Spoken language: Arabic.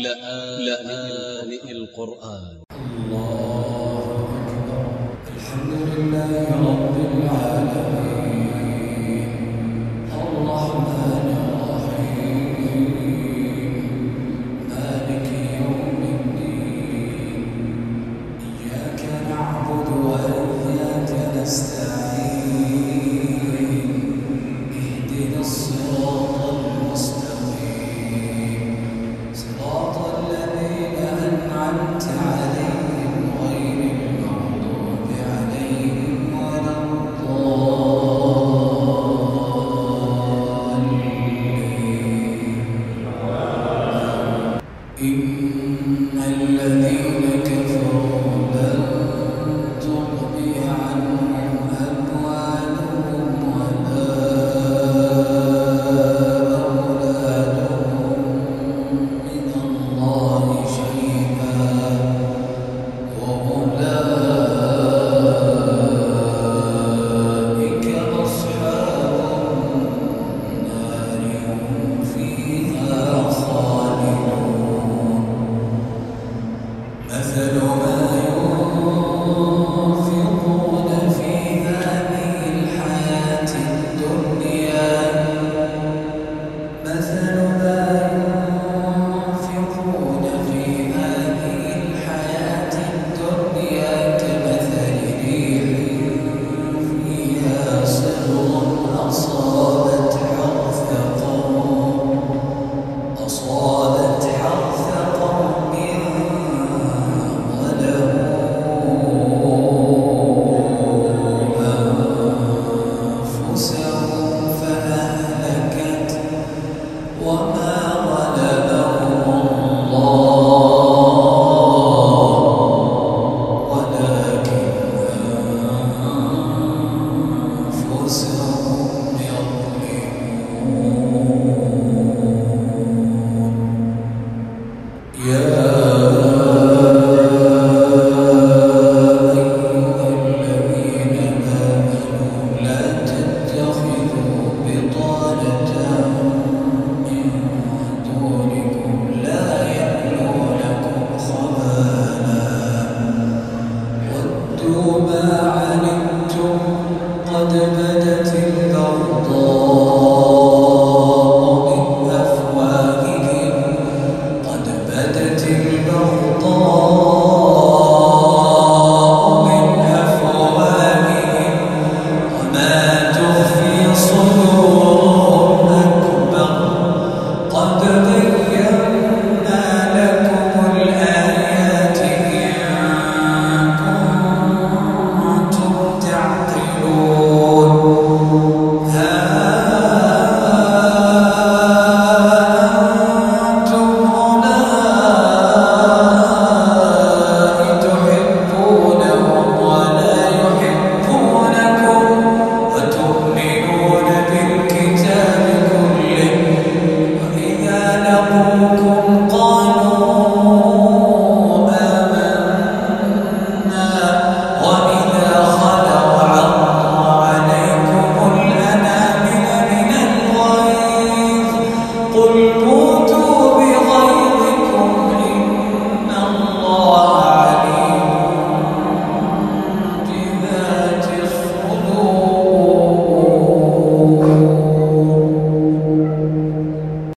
لآن القرآن. الله أكبر. الحمد لله رب العالمين. in